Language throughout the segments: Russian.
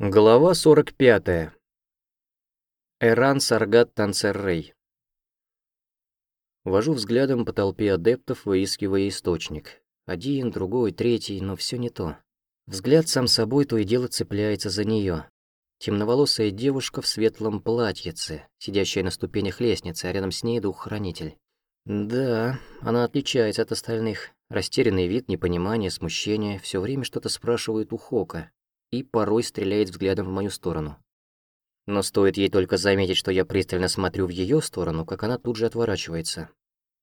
Глава 45. Эран Саргат Танцеррей. Вожу взглядом по толпе адептов, выискивая источник. Один, другой, третий, но все не то. Взгляд сам собой то и дело цепляется за нее. Темноволосая девушка в светлом платьице, сидящая на ступенях лестницы, а рядом с ней дух-хранитель. Да, она отличается от остальных. Растерянный вид, непонимание, смущение, все время что-то спрашивает у Хока, и порой стреляет взглядом в мою сторону. Но стоит ей только заметить, что я пристально смотрю в ее сторону, как она тут же отворачивается.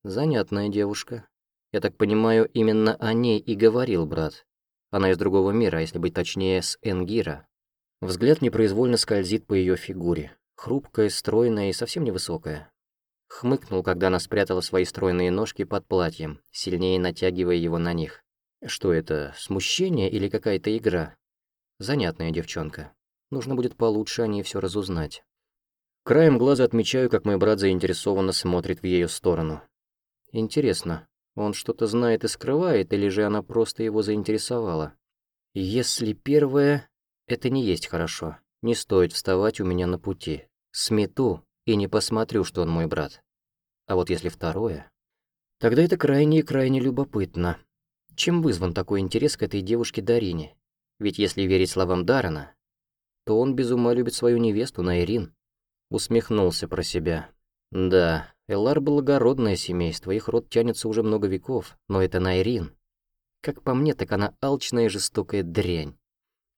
Занятная девушка. Я так понимаю, именно о ней и говорил брат. Она из другого мира, если быть точнее, с Энгира. Взгляд непроизвольно скользит по ее фигуре. Хрупкая, стройная и совсем невысокая. Хмыкнул, когда она спрятала свои стройные ножки под платьем, сильнее натягивая его на них. Что это, смущение или какая-то игра? Занятная девчонка. Нужно будет получше о ней все разузнать. Краем глаза отмечаю, как мой брат заинтересованно смотрит в ее сторону. Интересно, он что-то знает и скрывает, или же она просто его заинтересовала? Если первое, это не есть хорошо. Не стоит вставать у меня на пути. Смету и не посмотрю, что он мой брат. А вот если второе, тогда это крайне и крайне любопытно. Чем вызван такой интерес к этой девушке Дарине? Ведь если верить словам Дарана, то он без ума любит свою невесту Найрин. Усмехнулся про себя. Да, Элар благородное семейство, их род тянется уже много веков, но это Найрин. Как по мне, так она алчная и жестокая дрянь.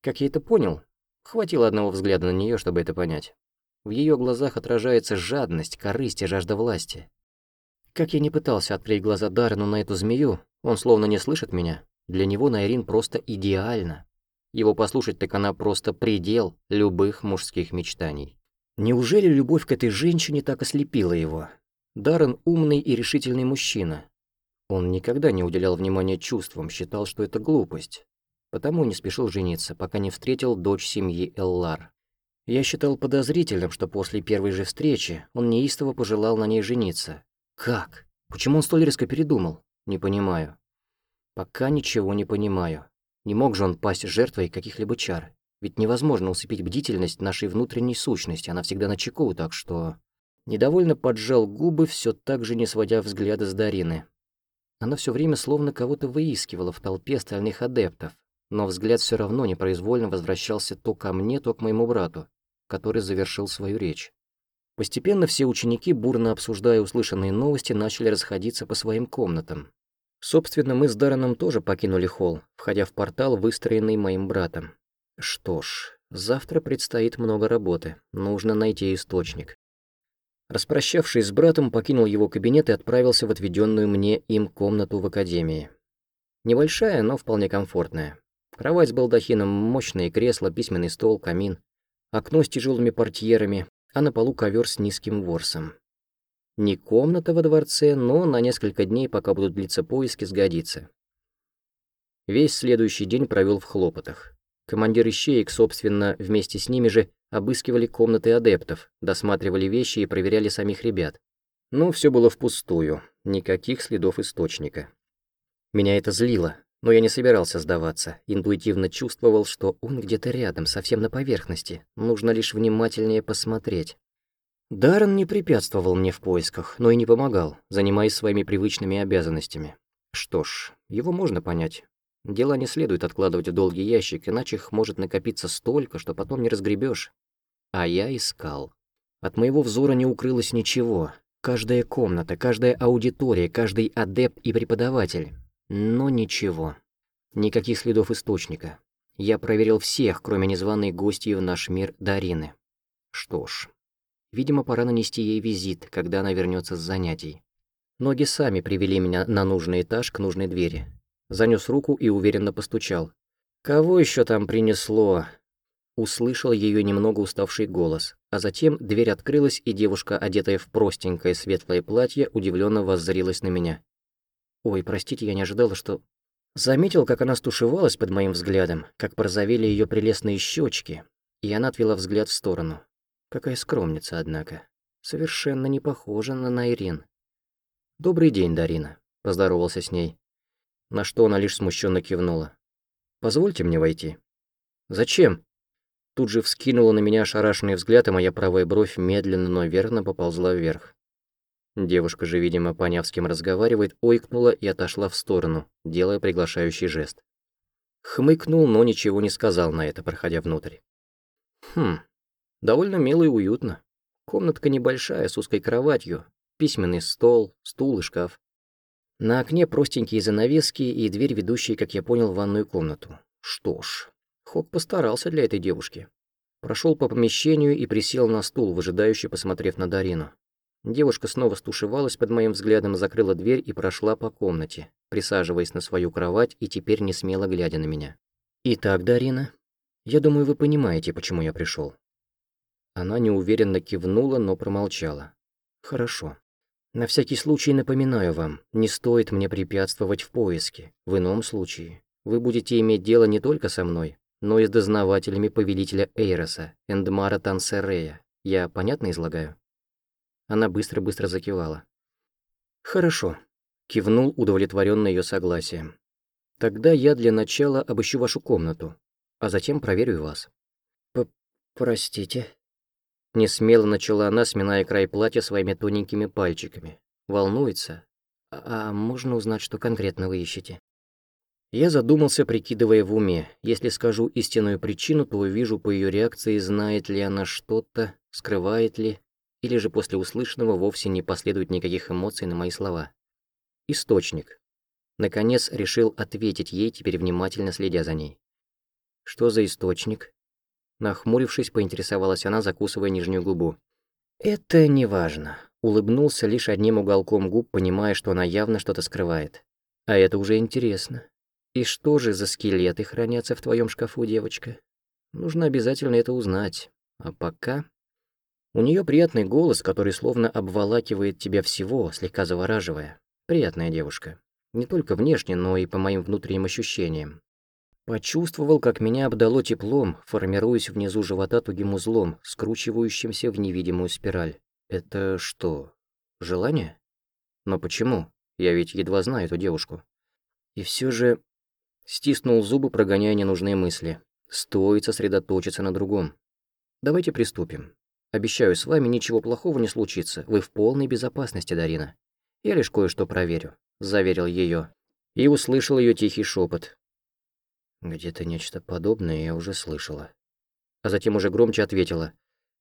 Как я это понял? Хватило одного взгляда на нее, чтобы это понять. В ее глазах отражается жадность, корысть и жажда власти. Как я не пытался открыть глаза Дарану на эту змею, он словно не слышит меня. Для него Найрин просто идеально. Его послушать так она просто предел любых мужских мечтаний. Неужели любовь к этой женщине так ослепила его? Даррен умный и решительный мужчина. Он никогда не уделял внимания чувствам, считал, что это глупость. Потому не спешил жениться, пока не встретил дочь семьи Эллар. Я считал подозрительным, что после первой же встречи он неистово пожелал на ней жениться. Как? Почему он столь резко передумал? Не понимаю. Пока ничего не понимаю. Не мог же он пасть жертвой каких-либо чар. Ведь невозможно усыпить бдительность нашей внутренней сущности, она всегда на чеку, так что... Недовольно поджал губы, все так же не сводя взгляда с Дарины. Она все время словно кого-то выискивала в толпе остальных адептов, но взгляд все равно непроизвольно возвращался то ко мне, то к моему брату, который завершил свою речь. Постепенно все ученики, бурно обсуждая услышанные новости, начали расходиться по своим комнатам. Собственно, мы с Дарреном тоже покинули холл, входя в портал, выстроенный моим братом. Что ж, завтра предстоит много работы, нужно найти источник. Распрощавшись с братом, покинул его кабинет и отправился в отведенную мне им комнату в академии. Небольшая, но вполне комфортная. Кровать с балдахином, мощные кресла, письменный стол, камин, окно с тяжелыми портьерами, а на полу ковер с низким ворсом. Не комната во дворце, но на несколько дней, пока будут длиться поиски, сгодится. Весь следующий день провел в хлопотах. Командир ищеек, собственно, вместе с ними же обыскивали комнаты адептов, досматривали вещи и проверяли самих ребят. Но все было впустую, никаких следов источника. Меня это злило, но я не собирался сдаваться, интуитивно чувствовал, что он где-то рядом, совсем на поверхности, нужно лишь внимательнее посмотреть. Даррен не препятствовал мне в поисках, но и не помогал, занимаясь своими привычными обязанностями. Что ж, его можно понять. Дела не следует откладывать в долгий ящик, иначе их может накопиться столько, что потом не разгребешь. А я искал. От моего взора не укрылось ничего. Каждая комната, каждая аудитория, каждый адепт и преподаватель. Но ничего. Никаких следов источника. Я проверил всех, кроме незваной гостьи в наш мир Дарины. Что ж, Видимо, пора нанести ей визит, когда она вернется с занятий. Ноги сами привели меня на нужный этаж к нужной двери. Занёс руку и уверенно постучал. «Кого еще там принесло?» Услышал ее немного уставший голос, а затем дверь открылась, и девушка, одетая в простенькое светлое платье, удивленно воззрилась на меня. «Ой, простите, я не ожидала, что...» Заметил, как она стушевалась под моим взглядом, как порозовели ее прелестные щечки, и она отвела взгляд в сторону. Какая скромница, однако. Совершенно не похожа на Найрин. «Добрый день, Дарина», — поздоровался с ней. На что она лишь смущенно кивнула. «Позвольте мне войти». «Зачем?» тут же вскинула на меня ошарашенный взгляд, и моя правая бровь медленно, но верно поползла вверх. Девушка же, видимо, поняв, с кем разговаривает, ойкнула и отошла в сторону, делая приглашающий жест. Хмыкнул, но ничего не сказал на это, проходя внутрь. Хм, довольно мило и уютно. Комнатка небольшая, с узкой кроватью, письменный стол, стул и шкаф. На окне простенькие занавески и дверь, ведущая, как я понял, в ванную комнату. Что ж, Хок постарался для этой девушки. Прошел по помещению и присел на стул, выжидающе посмотрев на Дарину. Девушка снова стушевалась под моим взглядом, закрыла дверь и прошла по комнате, присаживаясь на свою кровать и теперь не смело глядя на меня. «Итак, Дарина, я думаю, вы понимаете, почему я пришел. Она неуверенно кивнула, но промолчала. «Хорошо. На всякий случай напоминаю вам, не стоит мне препятствовать в поиске. В ином случае вы будете иметь дело не только со мной, но и с дознавателями повелителя Эйроса, Эндмара Тансерея. Я понятно излагаю?» Она быстро-быстро закивала. «Хорошо», — кивнул удовлетворенно ее согласием. «Тогда я для начала обыщу вашу комнату, а затем проверю вас». П «Простите», — несмело начала она, сминая край платья своими тоненькими пальчиками. «Волнуется? А, а можно узнать, что конкретно вы ищете?» Я задумался, прикидывая в уме. Если скажу истинную причину, то увижу по ее реакции, знает ли она что-то, скрывает ли, или же после услышанного вовсе не последует никаких эмоций на мои слова. Источник. Наконец решил ответить ей, теперь внимательно следя за ней. «Что за источник?» Нахмурившись, поинтересовалась она, закусывая нижнюю губу. «Это неважно», — улыбнулся лишь одним уголком губ, понимая, что она явно что-то скрывает. «А это уже интересно. И что же за скелеты хранятся в твоем шкафу, девочка? Нужно обязательно это узнать. А пока...» У нее приятный голос, который словно обволакивает тебя всего, слегка завораживая. Приятная девушка. Не только внешне, но и по моим внутренним ощущениям. Почувствовал, как меня обдало теплом, формируясь внизу живота тугим узлом, скручивающимся в невидимую спираль. Это что, желание? Но почему? Я ведь едва знаю эту девушку. И все же стиснул зубы, прогоняя ненужные мысли. Стоит сосредоточиться на другом. Давайте приступим. Обещаю, с вами ничего плохого не случится. Вы в полной безопасности, Дарина. Я лишь кое-что проверю», — заверил ее. И услышал ее тихий шепот. Где-то нечто подобное я уже слышала. А затем уже громче ответила.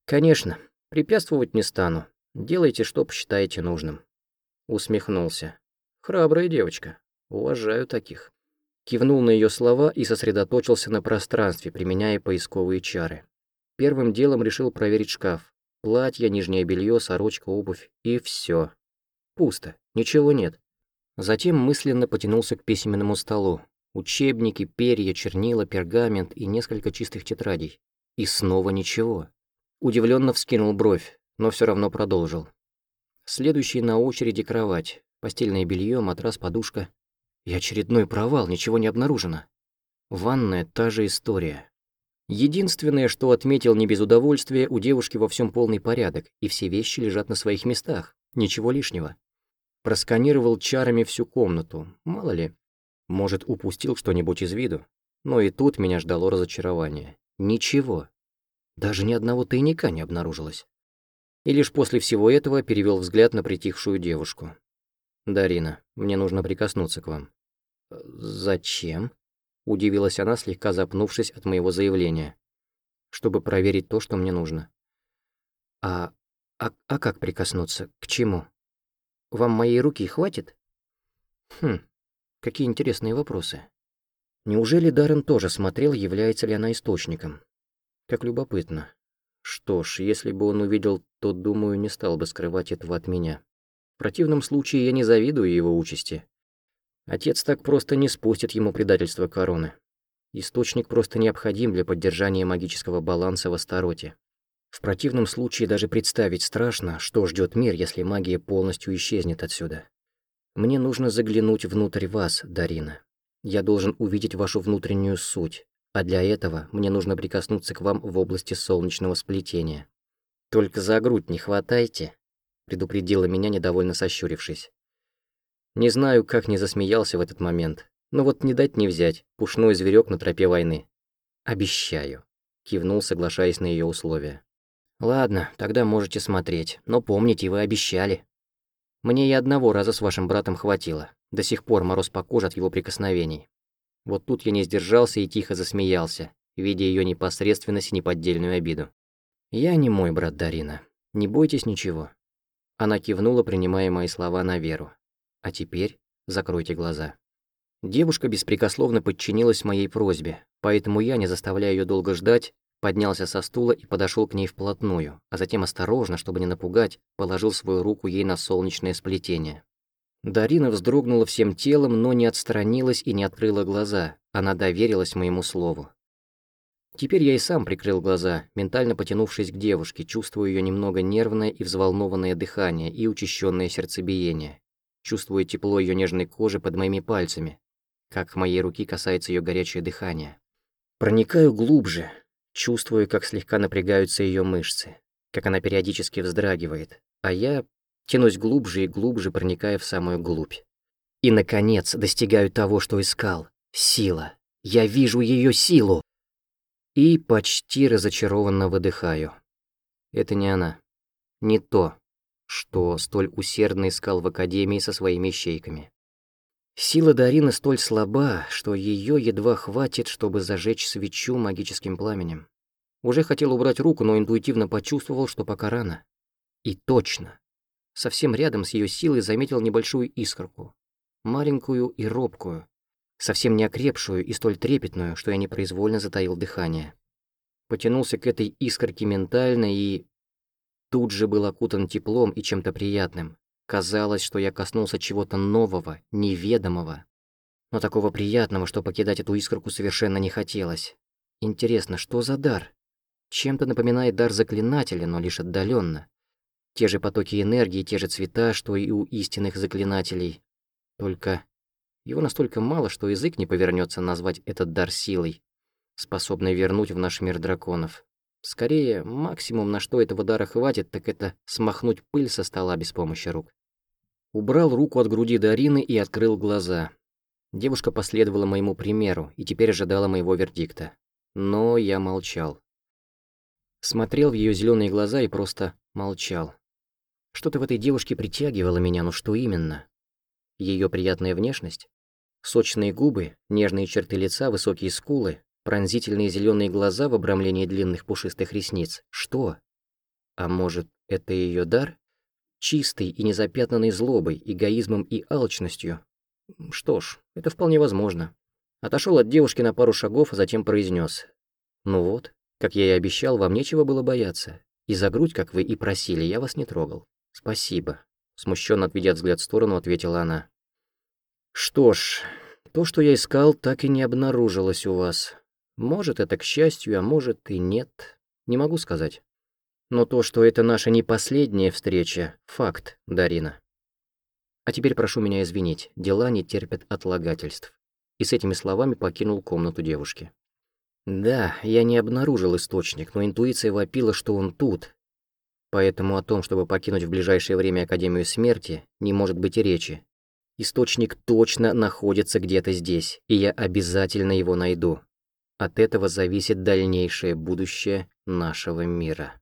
«Конечно, препятствовать не стану. Делайте, что посчитаете нужным». Усмехнулся. «Храбрая девочка. Уважаю таких». Кивнул на ее слова и сосредоточился на пространстве, применяя поисковые чары. Первым делом решил проверить шкаф. Платье, нижнее белье, сорочка, обувь и все. Пусто, ничего нет. Затем мысленно потянулся к письменному столу. Учебники, перья, чернила, пергамент и несколько чистых тетрадей. И снова ничего. Удивленно вскинул бровь, но все равно продолжил. Следующий на очереди кровать, постельное белье, матрас, подушка. И очередной провал, ничего не обнаружено. Ванная — та же история. Единственное, что отметил не без удовольствия, у девушки во всем полный порядок, и все вещи лежат на своих местах, ничего лишнего. Просканировал чарами всю комнату, мало ли. Может, упустил что-нибудь из виду. Но и тут меня ждало разочарование. Ничего. Даже ни одного тайника не обнаружилось. И лишь после всего этого перевел взгляд на притихшую девушку. «Дарина, мне нужно прикоснуться к вам». «Зачем?» Удивилась она, слегка запнувшись от моего заявления. Чтобы проверить то, что мне нужно. А... а, а как прикоснуться? К чему? Вам моей руки хватит? Хм, какие интересные вопросы. Неужели Даррен тоже смотрел, является ли она источником? Как любопытно. Что ж, если бы он увидел, то, думаю, не стал бы скрывать этого от меня. В противном случае я не завидую его участи. Отец так просто не спустит ему предательство короны. Источник просто необходим для поддержания магического баланса в Астароте. В противном случае даже представить страшно, что ждет мир, если магия полностью исчезнет отсюда. Мне нужно заглянуть внутрь вас, Дарина. Я должен увидеть вашу внутреннюю суть, а для этого мне нужно прикоснуться к вам в области солнечного сплетения. Только за грудь не хватайте, предупредила меня, недовольно сощурившись. Не знаю, как не засмеялся в этот момент, но вот не дать не взять, пушной зверек на тропе войны. Обещаю. кивнул, соглашаясь на ее условия. «Ладно, тогда можете смотреть, но помните, вы обещали. Мне и одного раза с вашим братом хватило. До сих пор мороз по коже от его прикосновений. Вот тут я не сдержался и тихо засмеялся, видя ее непосредственность и неподдельную обиду. «Я не мой брат Дарина. Не бойтесь ничего». Она кивнула, принимая мои слова на веру. «А теперь закройте глаза». Девушка беспрекословно подчинилась моей просьбе, поэтому я, не заставляя ее долго ждать, поднялся со стула и подошел к ней вплотную, а затем осторожно, чтобы не напугать, положил свою руку ей на солнечное сплетение. Дарина вздрогнула всем телом, но не отстранилась и не открыла глаза, она доверилась моему слову. Теперь я и сам прикрыл глаза, ментально потянувшись к девушке, чувствуя ее немного нервное и взволнованное дыхание и учащенное сердцебиение, чувствуя тепло ее нежной кожи под моими пальцами, как моей руки касается ее горячее дыхание. Проникаю глубже, чувствую, как слегка напрягаются ее мышцы, как она периодически вздрагивает, а я тянусь глубже и глубже, проникая в самую глубь. И, наконец, достигаю того, что искал. Сила. Я вижу ее силу. И почти разочарованно выдыхаю. Это не она. Не то, что столь усердно искал в Академии со своими щейками. Сила Дарины столь слаба, что ее едва хватит, чтобы зажечь свечу магическим пламенем. Уже хотел убрать руку, но интуитивно почувствовал, что пока рано. И точно. Совсем рядом с ее силой заметил небольшую искорку. Маленькую и робкую. Совсем не окрепшую и столь трепетную, что я непроизвольно затаил дыхание. Потянулся к этой искорке ментально и... Тут же был окутан теплом и чем-то приятным. Казалось, что я коснулся чего-то нового, неведомого. Но такого приятного, что покидать эту искорку совершенно не хотелось. Интересно, что за дар? Чем-то напоминает дар заклинателя, но лишь отдаленно. Те же потоки энергии, те же цвета, что и у истинных заклинателей. Только его настолько мало, что язык не повернется назвать этот дар силой, способной вернуть в наш мир драконов. Скорее, максимум, на что этого дара хватит, так это смахнуть пыль со стола без помощи рук. Убрал руку от груди Дарины и открыл глаза. Девушка последовала моему примеру и теперь ожидала моего вердикта. Но я молчал. Смотрел в ее зеленые глаза и просто молчал. Что-то в этой девушке притягивало меня, но что именно? Ее приятная внешность? Сочные губы, нежные черты лица, высокие скулы, пронзительные зеленые глаза в обрамлении длинных пушистых ресниц. Что? А может, это ее дар? Чистый и незапятнанный злобой, эгоизмом и алчностью. Что ж, это вполне возможно. Отошел от девушки на пару шагов, а затем произнес: «Ну вот, как я и обещал, вам нечего было бояться. И за грудь, как вы и просили, я вас не трогал. «Спасибо», — смущенно отведя взгляд в сторону, ответила она. «Что ж, то, что я искал, так и не обнаружилось у вас. Может, это к счастью, а может и нет. Не могу сказать. Но то, что это наша не последняя встреча, факт, Дарина. А теперь прошу меня извинить, дела не терпят отлагательств». И с этими словами покинул комнату девушки. Да, я не обнаружил источник, но интуиция вопила, что он тут, Поэтому о том, чтобы покинуть в ближайшее время Академию Смерти, не может быть и речи. Источник точно находится где-то здесь, и я обязательно его найду. От этого зависит дальнейшее будущее нашего мира.